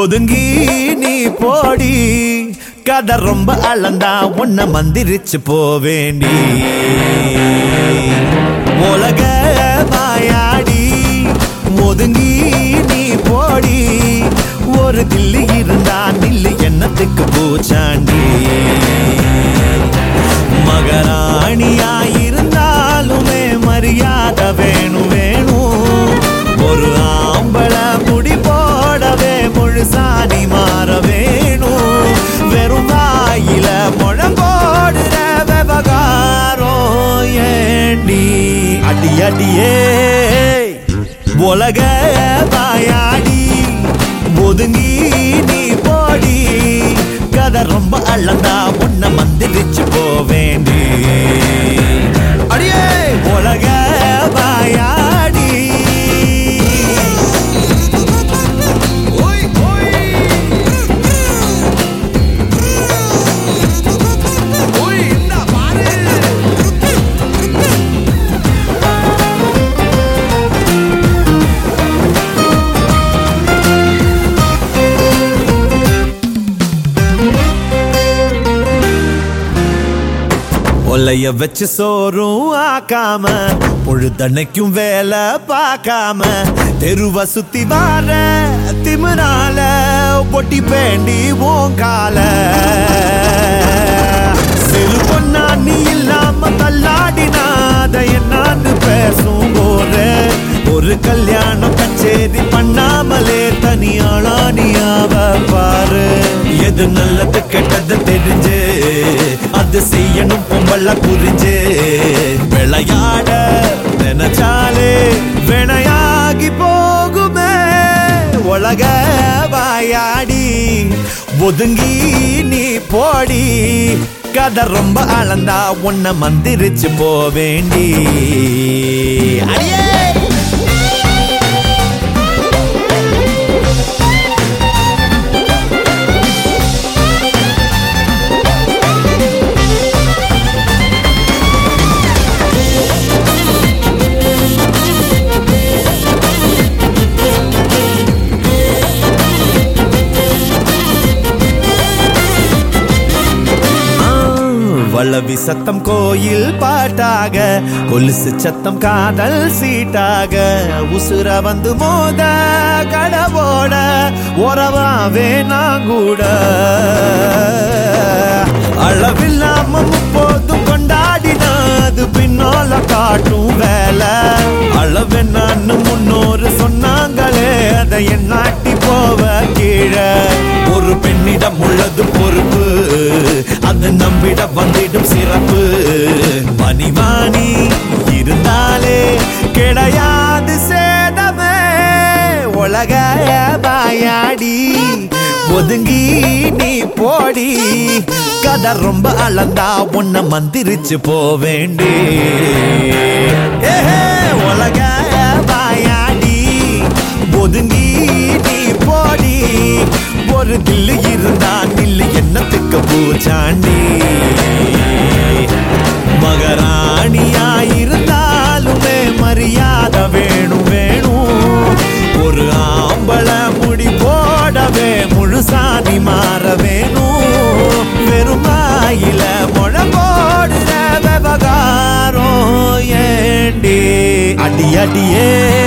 ஒதுங்கி நீ போடி. கதை ரொம்ப அளந்தா உன்னை மந்திரிச்சு போவேண்டி. உலக மாயாடி ஒதுங்கி நீ போடி. ஒரு தில்லு இருந்தா நில்லு எண்ணத்துக்கு பூச்சாண்டி. மகராணியாயிருந்தாலுமே மரியாதை வேணும் வேணும். ஒரு ஆம்பளை முடி போடவே மாற வேணும். வெறும் வாயில முழங்கோடுற விவகாரம் ஏண்டி? அடி அடியே உலக வாயாடி. ஒதுங்கி நீ போடி. கதை ரொம்ப அளந்தா உன்னை மந்திரிச்சு ஒலைய வச்சு சோறும் ஆக்காம பொழுதனைக்கும் வேலை பார்க்காம தெருவ சுத்தி வார திமிரால பொட்டி பேண்டி ஓங்கால சிறு பொண்ணா நீ இல்லாம தள்ளாடினாத என்னான்னு பேசும் போற ஒரு கல்யாணம் கச்சேரி பண்ணாமலே தனியாளா நீ பாரு. எது நல்லது கெட்ட செய்யணும் பொம்பள புரிஞ்சு விளையாட நினைச்சாலே வினையாகி போகுமே. உலக வாயாடி ஒதுங்கி நீ போடி. கதை ரொம்ப அளந்தா உன்னை மந்திரிச்சு போவேண்டி. அடியே! பல்லவி சத்தம் கோயில் பாட்டாக கொலுசு சத்தம் காதல் சீட்டாக. உசுர வந்து மோத கடவோட உறவாவே நான் கூட அளவில்லாம முப்போதும் கொண்டாடினாது பின்னால காட்டும் வேலை. அளவென்னு முன்னோரு சொன்னாங்களே அதை என்னாட்டி உலக வாயாடி ஒதுங்கி நீ போடி. கதை ரொம்ப அளந்தா உன்னை மந்திரிச்சு போவேண்டி ஏஹே, உலக வாயாடி ஒதுங்கி நீ போடி. ஒரு தில்லு இருந்தா நில்லு என்னத்துக்கு பூச்சாண்டி. முழங்கோடுற விவகாரம் ஏண்டி அடி அடியே